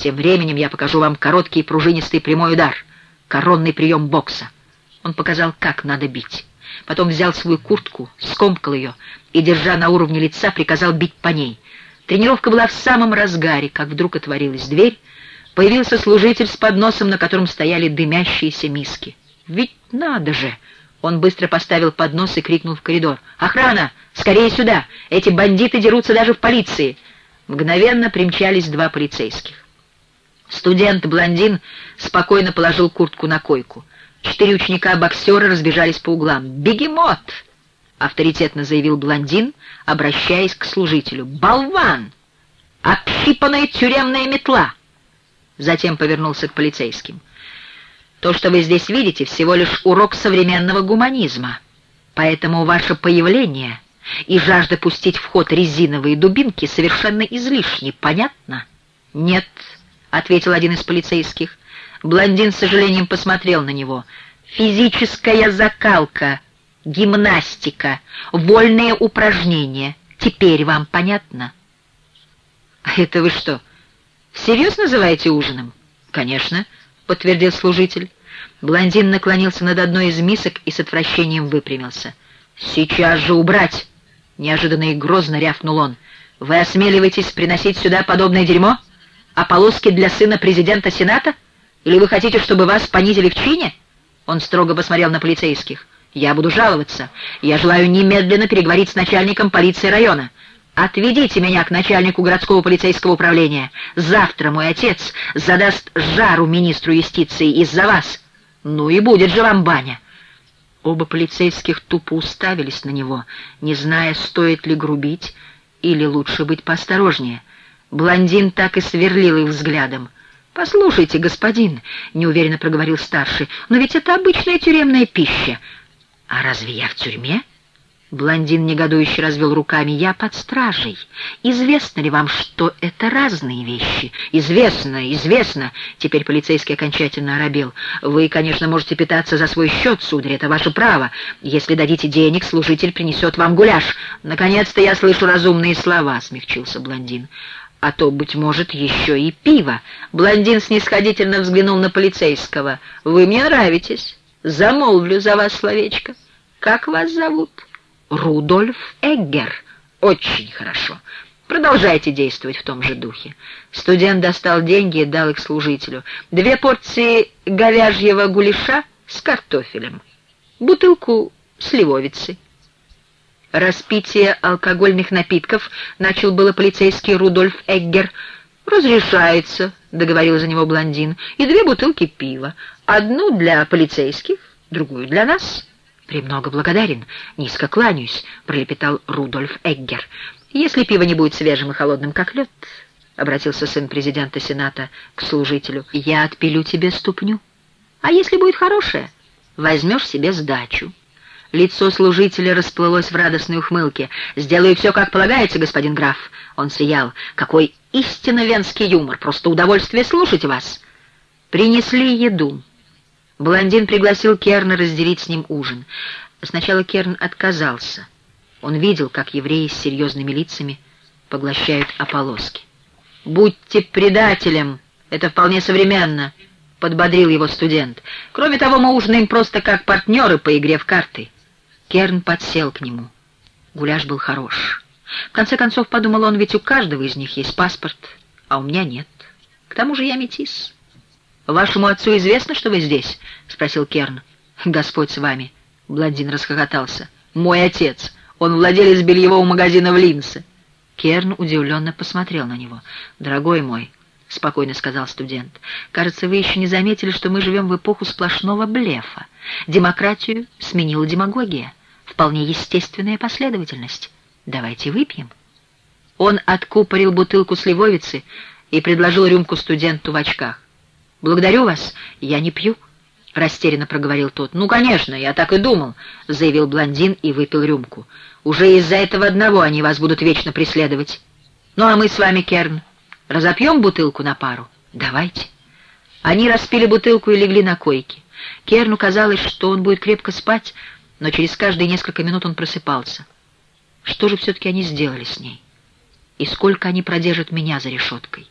Тем временем я покажу вам короткий пружинистый прямой удар, коронный прием бокса. Он показал, как надо бить. Потом взял свою куртку, скомкал ее и, держа на уровне лица, приказал бить по ней. Тренировка была в самом разгаре, как вдруг отворилась дверь, появился служитель с подносом, на котором стояли дымящиеся миски. «Ведь надо же!» Он быстро поставил поднос и крикнул в коридор. «Охрана! Скорее сюда! Эти бандиты дерутся даже в полиции!» Мгновенно примчались два полицейских. Студент-блондин спокойно положил куртку на койку. Четыре ученика-боксера разбежались по углам. «Бегемот!» — авторитетно заявил блондин, обращаясь к служителю. «Болван! Общипанная тюремная метла!» Затем повернулся к полицейским. То, что вы здесь видите, всего лишь урок современного гуманизма. Поэтому ваше появление и жажда пустить в ход резиновые дубинки совершенно излишни. Понятно? Нет, — ответил один из полицейских. Блондин с сожалением посмотрел на него. Физическая закалка, гимнастика, вольные упражнения. Теперь вам понятно? А это вы что, всерьез называете ужином? Конечно, — подтвердил служитель. Блондин наклонился над одной из мисок и с отвращением выпрямился. «Сейчас же убрать!» — неожиданно и грозно рявкнул он. «Вы осмеливаетесь приносить сюда подобное дерьмо? А полоски для сына президента Сената? Или вы хотите, чтобы вас понизили в чине?» Он строго посмотрел на полицейских. «Я буду жаловаться. Я желаю немедленно переговорить с начальником полиции района. Отведите меня к начальнику городского полицейского управления. Завтра мой отец задаст жару министру юстиции из-за вас. Ну и будет же вам баня». Оба полицейских тупо уставились на него, не зная, стоит ли грубить или лучше быть поосторожнее. Блондин так и сверлил их взглядом. «Послушайте, господин», — неуверенно проговорил старший, — «но ведь это обычная тюремная пища». «А разве я в тюрьме?» Блондин негодующе развел руками. «Я под стражей. Известно ли вам, что это разные вещи?» «Известно, известно!» Теперь полицейский окончательно оробел. «Вы, конечно, можете питаться за свой счет, сударь, это ваше право. Если дадите денег, служитель принесет вам гуляш. Наконец-то я слышу разумные слова», — смягчился блондин. «А то, быть может, еще и пиво». Блондин снисходительно взглянул на полицейского. «Вы мне нравитесь. Замолвлю за вас словечко. Как вас зовут?» Рудольф Эггер. Очень хорошо. Продолжайте действовать в том же духе. Студент достал деньги и дал их служителю. Две порции говяжьего гуляша с картофелем. Бутылку сливовицы. Распитие алкогольных напитков начал было полицейский Рудольф Эггер. «Разрешается», — договорил за него блондин, — «и две бутылки пива. Одну для полицейских, другую для нас». «Премного благодарен, низко кланяюсь», — пролепетал Рудольф Эггер. «Если пиво не будет свежим и холодным, как лед», — обратился сын президента Сената к служителю, — «я отпилю тебе ступню. А если будет хорошее, возьмешь себе сдачу». Лицо служителя расплылось в радостной ухмылке. «Сделаю все, как полагается, господин граф!» Он сиял. «Какой истинно венский юмор! Просто удовольствие слушать вас!» Принесли еду. Блондин пригласил Керна разделить с ним ужин. Сначала Керн отказался. Он видел, как евреи с серьезными лицами поглощают ополоски. «Будьте предателем! Это вполне современно!» — подбодрил его студент. «Кроме того, мы ужинаем просто как партнеры по игре в карты». Керн подсел к нему. Гуляш был хорош. В конце концов, подумал он, ведь у каждого из них есть паспорт, а у меня нет. К тому же я метис. «Вашему отцу известно, что вы здесь?» — спросил Керн. «Господь с вами!» — блондин расхохотался. «Мой отец! Он владелец бельевого магазина в Линсе!» Керн удивленно посмотрел на него. «Дорогой мой!» — спокойно сказал студент. «Кажется, вы еще не заметили, что мы живем в эпоху сплошного блефа. Демократию сменила демагогия. Вполне естественная последовательность. Давайте выпьем». Он откупорил бутылку сливовицы и предложил рюмку студенту в очках. «Благодарю вас, я не пью», — растерянно проговорил тот. «Ну, конечно, я так и думал», — заявил блондин и выпил рюмку. «Уже из-за этого одного они вас будут вечно преследовать. Ну, а мы с вами, Керн, разопьем бутылку на пару? Давайте». Они распили бутылку и легли на койке. Керну казалось, что он будет крепко спать, но через каждые несколько минут он просыпался. Что же все-таки они сделали с ней? И сколько они продержат меня за решеткой?